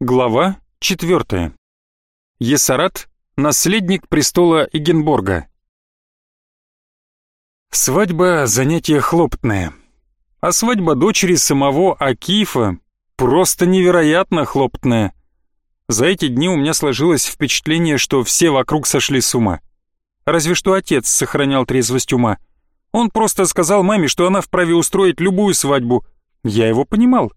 Глава 4. Есарат, наследник престола Эгенборга. Свадьба — занятие хлопотное. А свадьба дочери самого Акифа просто невероятно хлопотная. За эти дни у меня сложилось впечатление, что все вокруг сошли с ума. Разве что отец сохранял трезвость ума. Он просто сказал маме, что она вправе устроить любую свадьбу. Я его понимал.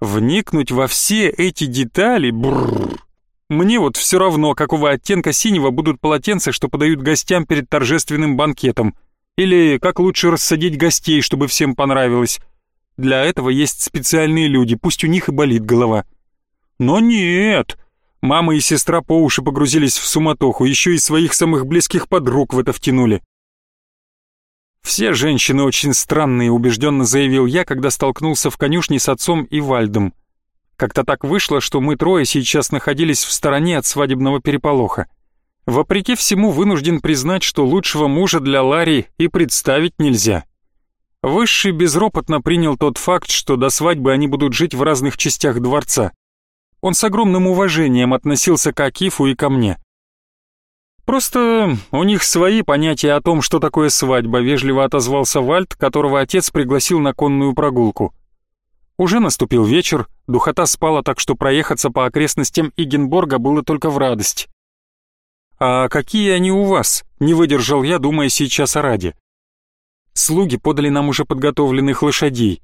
Вникнуть во все эти детали, бррр. Мне вот все равно, какого оттенка синего будут полотенца, что подают гостям перед торжественным банкетом. Или как лучше рассадить гостей, чтобы всем понравилось. Для этого есть специальные люди, пусть у них и болит голова. Но нет, мама и сестра по уши погрузились в суматоху, еще и своих самых близких подруг в это втянули. «Все женщины очень странные», — убежденно заявил я, когда столкнулся в конюшне с отцом и Вальдом. Как-то так вышло, что мы трое сейчас находились в стороне от свадебного переполоха. Вопреки всему вынужден признать, что лучшего мужа для Ларри и представить нельзя. Высший безропотно принял тот факт, что до свадьбы они будут жить в разных частях дворца. Он с огромным уважением относился к Акифу и ко мне. «Просто у них свои понятия о том, что такое свадьба», — вежливо отозвался Вальд, которого отец пригласил на конную прогулку. Уже наступил вечер, духота спала, так что проехаться по окрестностям Игенборга было только в радость. «А какие они у вас?» — не выдержал я, думая сейчас о Раде. Слуги подали нам уже подготовленных лошадей.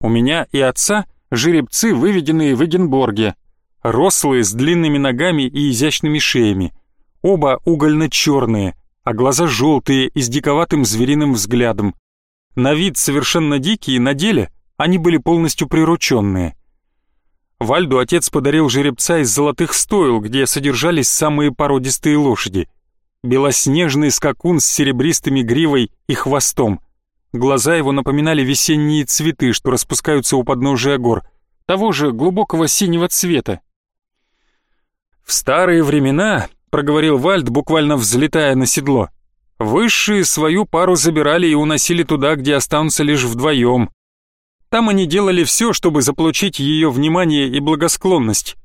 У меня и отца жеребцы, выведенные в Эгенборге, рослые, с длинными ногами и изящными шеями — Оба угольно-черные, а глаза желтые и с диковатым звериным взглядом. На вид совершенно дикие, на деле они были полностью прирученные. Вальду отец подарил жеребца из золотых стоил, где содержались самые породистые лошади. Белоснежный скакун с серебристыми гривой и хвостом. Глаза его напоминали весенние цветы, что распускаются у подножия гор, того же глубокого синего цвета. В старые времена проговорил Вальд, буквально взлетая на седло. Высшие свою пару забирали и уносили туда, где останутся лишь вдвоем. Там они делали все, чтобы заполучить ее внимание и благосклонность.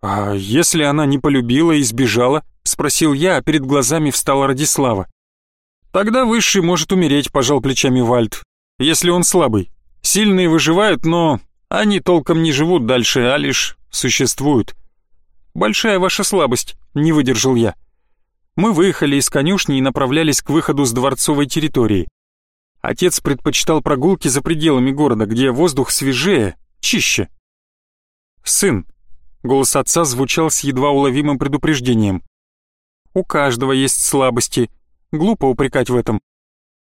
«А если она не полюбила и сбежала?» — спросил я, а перед глазами встала Радислава. «Тогда Высший может умереть», — пожал плечами Вальд. «Если он слабый. Сильные выживают, но они толком не живут дальше, а лишь существуют. Большая ваша слабость», — не выдержал я. Мы выехали из конюшни и направлялись к выходу с дворцовой территории. Отец предпочитал прогулки за пределами города, где воздух свежее, чище. «Сын», — голос отца звучал с едва уловимым предупреждением. «У каждого есть слабости. Глупо упрекать в этом».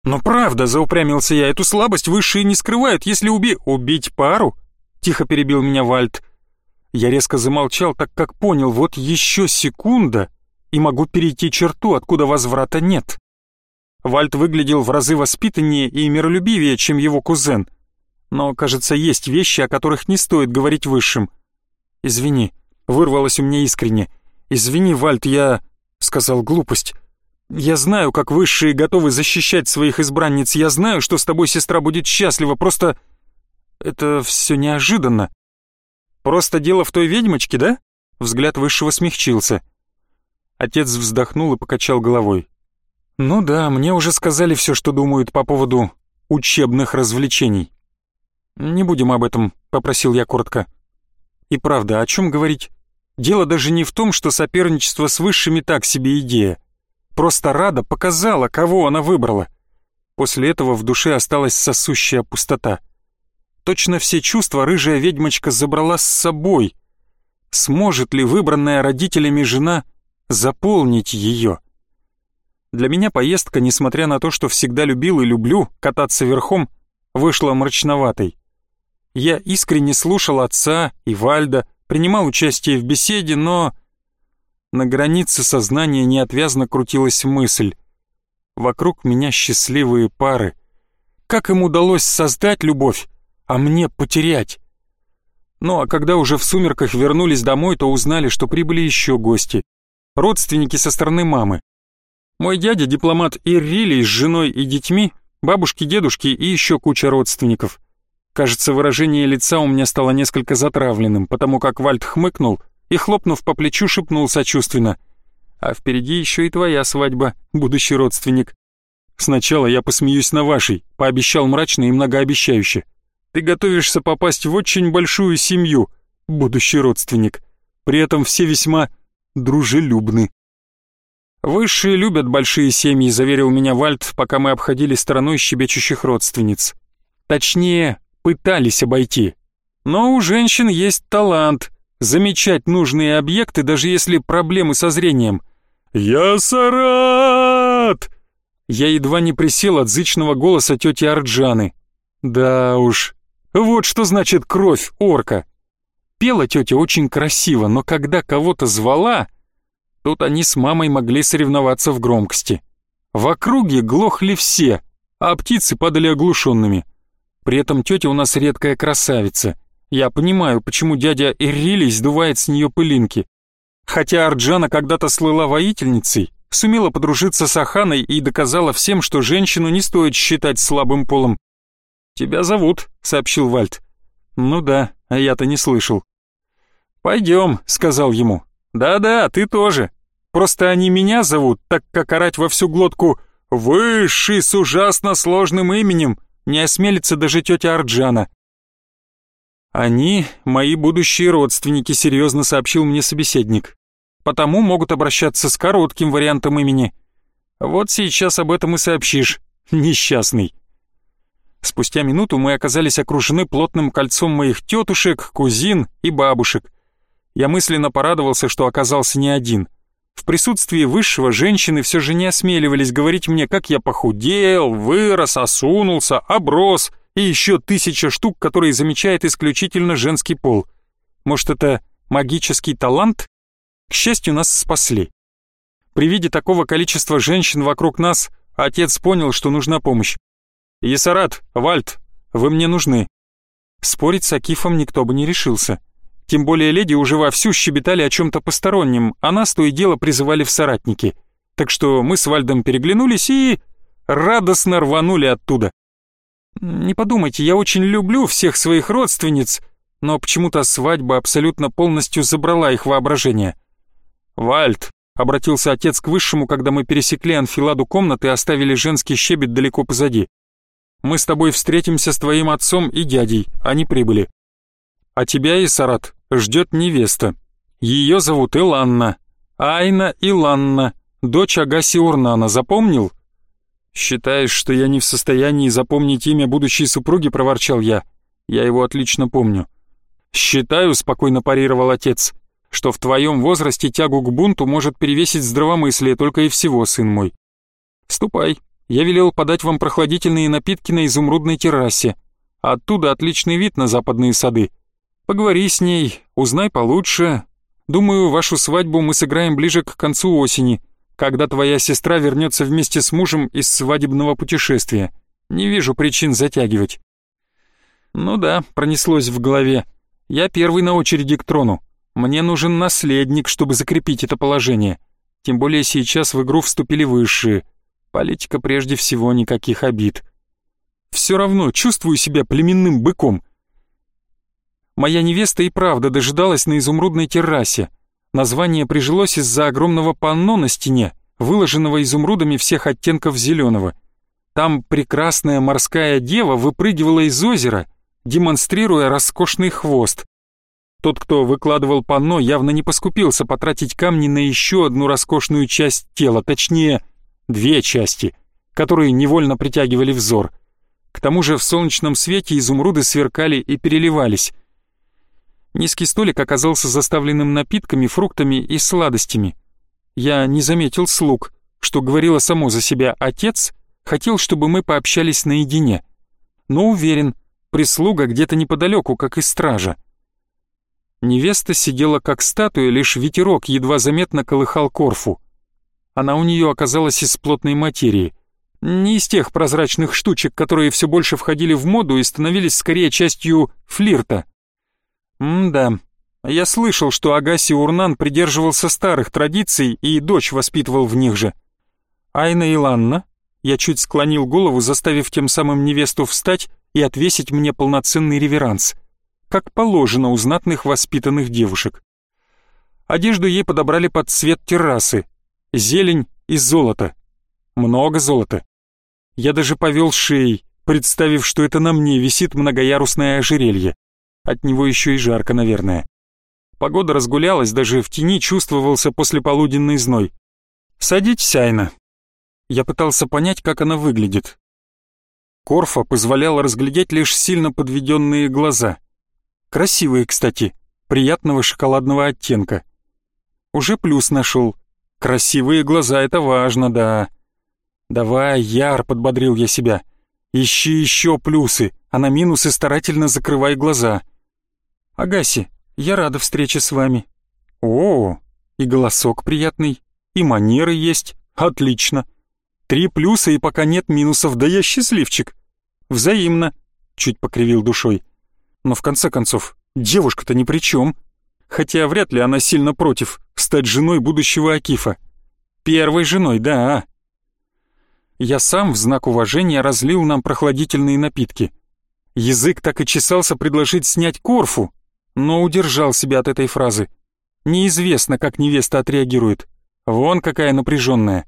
«Но правда», — заупрямился я, — «эту слабость высшие не скрывают, если уби...» «Убить пару?» — тихо перебил меня Вальд. Я резко замолчал, так как понял, вот еще секунда, и могу перейти черту, откуда возврата нет. Вальт выглядел в разы воспитаннее и миролюбивее, чем его кузен. Но, кажется, есть вещи, о которых не стоит говорить высшим. «Извини», — вырвалось у меня искренне. «Извини, Вальт, я...» — сказал глупость. «Я знаю, как высшие готовы защищать своих избранниц. Я знаю, что с тобой сестра будет счастлива. Просто... это все неожиданно. Просто дело в той ведьмочке, да?» Взгляд высшего смягчился. Отец вздохнул и покачал головой. «Ну да, мне уже сказали все, что думают по поводу учебных развлечений». «Не будем об этом», — попросил я коротко. «И правда, о чем говорить? Дело даже не в том, что соперничество с высшими так себе идея. Просто Рада показала, кого она выбрала. После этого в душе осталась сосущая пустота. Точно все чувства рыжая ведьмочка забрала с собой. Сможет ли выбранная родителями жена заполнить ее? Для меня поездка, несмотря на то, что всегда любил и люблю кататься верхом, вышла мрачноватой. Я искренне слушал отца и Вальда, принимал участие в беседе, но... На границе сознания неотвязно крутилась мысль. Вокруг меня счастливые пары. Как им удалось создать любовь, а мне потерять. Ну а когда уже в сумерках вернулись домой, то узнали, что прибыли еще гости. Родственники со стороны мамы. Мой дядя, дипломат Иррилий с женой и детьми, бабушки, дедушки и еще куча родственников. Кажется, выражение лица у меня стало несколько затравленным, потому как Вальд хмыкнул и, хлопнув по плечу, шепнул сочувственно. «А впереди еще и твоя свадьба, будущий родственник». «Сначала я посмеюсь на вашей», — пообещал мрачно и многообещающе. «Ты готовишься попасть в очень большую семью, будущий родственник. При этом все весьма дружелюбны». «Высшие любят большие семьи», — заверил меня Вальд, пока мы обходили стороной щебечущих родственниц. Точнее, пытались обойти. Но у женщин есть талант замечать нужные объекты, даже если проблемы со зрением. «Я Сарат!» Я едва не присел от зычного голоса тети Арджаны. Да уж, вот что значит кровь орка. Пела тетя очень красиво, но когда кого-то звала, Тут они с мамой могли соревноваться в громкости. В округе глохли все, а птицы падали оглушенными. При этом тетя у нас редкая красавица. Я понимаю, почему дядя Иррилий сдувает с нее пылинки. Хотя Арджана когда-то слыла воительницей, сумела подружиться с Аханой и доказала всем, что женщину не стоит считать слабым полом. «Тебя зовут», — сообщил Вальд. «Ну да, а я-то не слышал». «Пойдем», — сказал ему. «Да-да, ты тоже. Просто они меня зовут, так как орать во всю глотку «Высший с ужасно сложным именем» не осмелится даже тетя Арджана. «Они — мои будущие родственники», — серьезно сообщил мне собеседник. «Потому могут обращаться с коротким вариантом имени. Вот сейчас об этом и сообщишь, несчастный». Спустя минуту мы оказались окружены плотным кольцом моих тетушек, кузин и бабушек. Я мысленно порадовался, что оказался не один. В присутствии высшего женщины все же не осмеливались говорить мне, как я похудел, вырос, осунулся, оброс и еще тысяча штук, которые замечает исключительно женский пол. Может, это магический талант? К счастью, нас спасли. При виде такого количества женщин вокруг нас отец понял, что нужна помощь. «Есарат, Вальд, вы мне нужны». Спорить с Акифом никто бы не решился. Тем более леди уже вовсю щебетали о чем-то постороннем, а нас то и дело призывали в соратники. Так что мы с Вальдом переглянулись и... радостно рванули оттуда. Не подумайте, я очень люблю всех своих родственниц, но почему-то свадьба абсолютно полностью забрала их воображение. «Вальд», — обратился отец к высшему, когда мы пересекли анфиладу комнаты и оставили женский щебет далеко позади. «Мы с тобой встретимся с твоим отцом и дядей, они прибыли. А тебя, Исарат, ждет невеста. Ее зовут Иланна. Айна Иланна, дочь Агаси Урнана, запомнил? Считаешь, что я не в состоянии запомнить имя будущей супруги, проворчал я. Я его отлично помню. Считаю, спокойно парировал отец, что в твоем возрасте тягу к бунту может перевесить здравомыслие только и всего, сын мой. Ступай, я велел подать вам прохладительные напитки на изумрудной террасе. Оттуда отличный вид на западные сады. Поговори с ней, узнай получше. Думаю, вашу свадьбу мы сыграем ближе к концу осени, когда твоя сестра вернется вместе с мужем из свадебного путешествия. Не вижу причин затягивать». «Ну да», — пронеслось в голове. «Я первый на очереди к трону. Мне нужен наследник, чтобы закрепить это положение. Тем более сейчас в игру вступили высшие. Политика прежде всего никаких обид. Все равно чувствую себя племенным быком — Моя невеста и правда дожидалась на изумрудной террасе. Название прижилось из-за огромного панно на стене, выложенного изумрудами всех оттенков зеленого. Там прекрасная морская дева выпрыгивала из озера, демонстрируя роскошный хвост. Тот, кто выкладывал панно, явно не поскупился потратить камни на еще одну роскошную часть тела, точнее, две части, которые невольно притягивали взор. К тому же в солнечном свете изумруды сверкали и переливались, Низкий столик оказался заставленным напитками, фруктами и сладостями. Я не заметил слуг, что говорило само за себя отец, хотел, чтобы мы пообщались наедине. Но уверен, прислуга где-то неподалеку, как и стража. Невеста сидела как статуя, лишь ветерок едва заметно колыхал корфу. Она у нее оказалась из плотной материи. Не из тех прозрачных штучек, которые все больше входили в моду и становились скорее частью флирта. М-да. Я слышал, что Агаси Урнан придерживался старых традиций и дочь воспитывал в них же. Айна Иланна, я чуть склонил голову, заставив тем самым невесту встать и отвесить мне полноценный реверанс, как положено у знатных воспитанных девушек. Одежду ей подобрали под цвет террасы, зелень и золото. Много золота. Я даже повел шеей, представив, что это на мне висит многоярусное ожерелье. От него еще и жарко, наверное. Погода разгулялась, даже в тени чувствовался послеполуденный зной. «Садитесь, Айна». Я пытался понять, как она выглядит. Корфа позволяла разглядеть лишь сильно подведенные глаза. Красивые, кстати, приятного шоколадного оттенка. Уже плюс нашел. Красивые глаза — это важно, да. «Давай, Яр», — подбодрил я себя. «Ищи еще плюсы, а на минусы старательно закрывай глаза». «Агаси, я рада встрече с вами». «О, и голосок приятный, и манеры есть. Отлично. Три плюса и пока нет минусов, да я счастливчик. Взаимно», — чуть покривил душой. «Но в конце концов, девушка-то ни при чем. Хотя вряд ли она сильно против стать женой будущего Акифа. Первой женой, да. Я сам в знак уважения разлил нам прохладительные напитки. Язык так и чесался предложить снять корфу, но удержал себя от этой фразы. Неизвестно, как невеста отреагирует. Вон какая напряженная.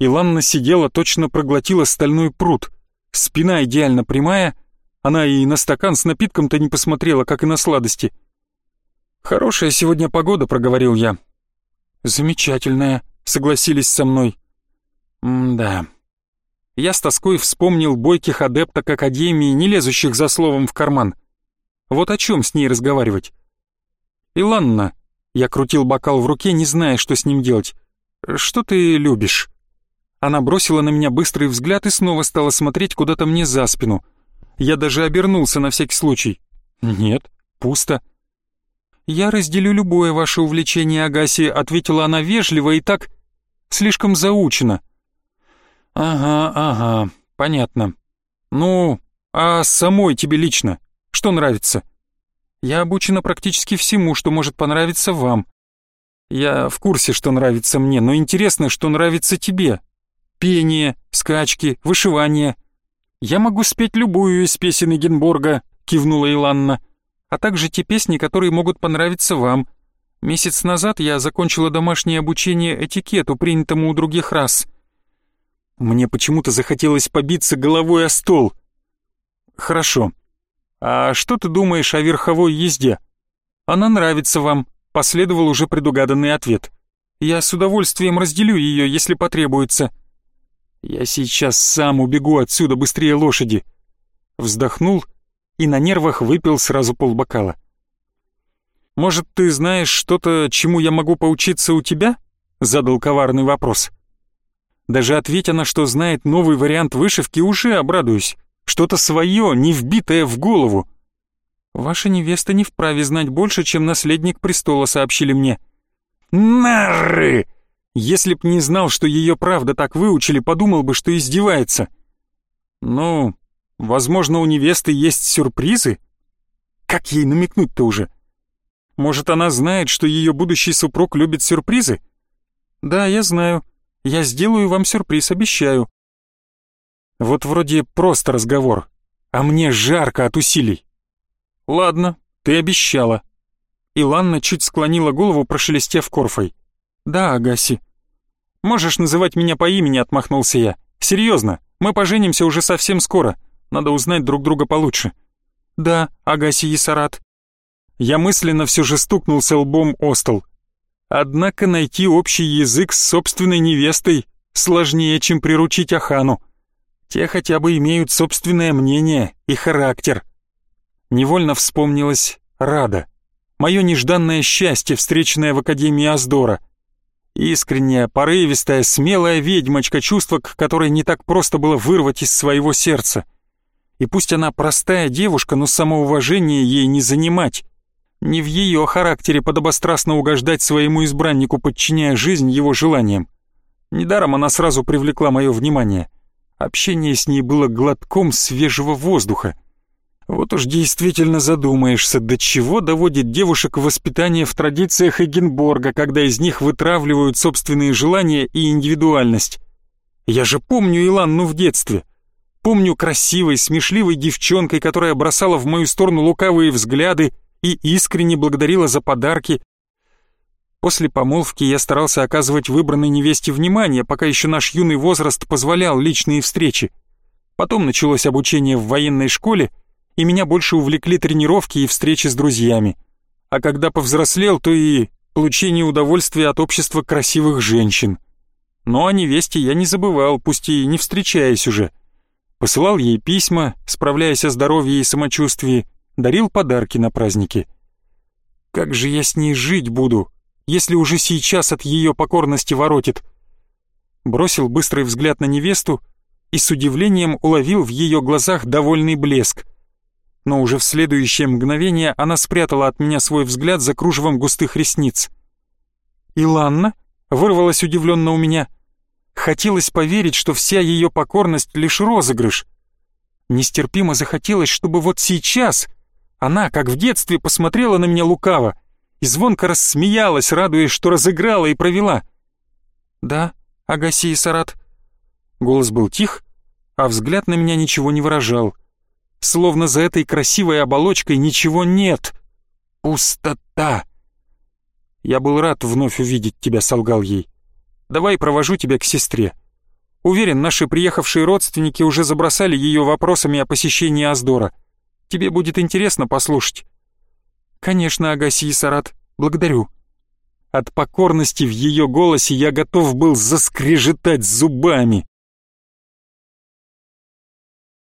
Иланна сидела, точно проглотила стальной пруд. Спина идеально прямая, она и на стакан с напитком-то не посмотрела, как и на сладости. «Хорошая сегодня погода», — проговорил я. «Замечательная», — согласились со мной. М-да. Я с тоской вспомнил бойких адепток Академии, не лезущих за словом в карман. Вот о чем с ней разговаривать? «Иланна», — я крутил бокал в руке, не зная, что с ним делать. «Что ты любишь?» Она бросила на меня быстрый взгляд и снова стала смотреть куда-то мне за спину. Я даже обернулся на всякий случай. «Нет, пусто». «Я разделю любое ваше увлечение, Агаси», — ответила она вежливо и так слишком заучено. «Ага, ага, понятно. Ну, а самой тебе лично что нравится?» «Я обучена практически всему, что может понравиться вам. Я в курсе, что нравится мне, но интересно, что нравится тебе. Пение, скачки, вышивание. Я могу спеть любую из песен Эгенборга», — кивнула Иланна, «а также те песни, которые могут понравиться вам. Месяц назад я закончила домашнее обучение этикету, принятому у других рас». Мне почему-то захотелось побиться головой о стол. Хорошо. А что ты думаешь о верховой езде? Она нравится вам, последовал уже предугаданный ответ. Я с удовольствием разделю ее, если потребуется. Я сейчас сам убегу отсюда быстрее лошади. Вздохнул и на нервах выпил сразу полбокала. Может, ты знаешь что-то, чему я могу поучиться у тебя? Задал коварный вопрос. Даже ответя на что знает новый вариант вышивки, уже обрадуюсь. Что-то свое, не вбитое в голову. Ваша невеста не вправе знать больше, чем наследник престола, сообщили мне. Нары! Если б не знал, что ее правда так выучили, подумал бы, что издевается. Ну, возможно, у невесты есть сюрпризы? Как ей намекнуть-то уже? Может, она знает, что ее будущий супруг любит сюрпризы? Да, я знаю. Я сделаю вам сюрприз, обещаю». Вот вроде просто разговор, а мне жарко от усилий. «Ладно, ты обещала». Иланна чуть склонила голову, прошелестев корфой. «Да, Агаси». «Можешь называть меня по имени», — отмахнулся я. «Серьезно, мы поженимся уже совсем скоро. Надо узнать друг друга получше». «Да, Агаси Есарат». Я мысленно все же стукнулся лбом о стол. Однако найти общий язык с собственной невестой сложнее, чем приручить Ахану. Те хотя бы имеют собственное мнение и характер. Невольно вспомнилась Рада. Мое нежданное счастье, встреченное в Академии Аздора. Искренняя, порывистая, смелая ведьмочка, чувство к которой не так просто было вырвать из своего сердца. И пусть она простая девушка, но самоуважение ей не занимать. Не в ее характере подобострастно угождать своему избраннику, подчиняя жизнь его желаниям. Недаром она сразу привлекла мое внимание. Общение с ней было глотком свежего воздуха. Вот уж действительно задумаешься, до чего доводит девушек воспитание в традициях Эгенборга, когда из них вытравливают собственные желания и индивидуальность. Я же помню Иланну в детстве. Помню красивой, смешливой девчонкой, которая бросала в мою сторону лукавые взгляды и искренне благодарила за подарки. После помолвки я старался оказывать выбранной невесте внимание, пока еще наш юный возраст позволял личные встречи. Потом началось обучение в военной школе, и меня больше увлекли тренировки и встречи с друзьями. А когда повзрослел, то и получение удовольствия от общества красивых женщин. Но о невесте я не забывал, пусть и не встречаясь уже посылал ей письма, справляясь о здоровье и самочувствии, дарил подарки на праздники. Как же я с ней жить буду, если уже сейчас от ее покорности воротит? Бросил быстрый взгляд на невесту и с удивлением уловил в ее глазах довольный блеск. Но уже в следующее мгновение она спрятала от меня свой взгляд за кружевом густых ресниц. «Иланна?» — вырвалась удивленно у меня — Хотелось поверить, что вся ее покорность — лишь розыгрыш. Нестерпимо захотелось, чтобы вот сейчас она, как в детстве, посмотрела на меня лукаво и звонко рассмеялась, радуясь, что разыграла и провела. «Да, Агаси и Сарат». Голос был тих, а взгляд на меня ничего не выражал. Словно за этой красивой оболочкой ничего нет. Пустота. «Я был рад вновь увидеть тебя», — солгал ей. Давай провожу тебя к сестре. Уверен, наши приехавшие родственники уже забросали ее вопросами о посещении Аздора. Тебе будет интересно послушать». «Конечно, Агаси и Сарат, благодарю». От покорности в ее голосе я готов был заскрежетать зубами.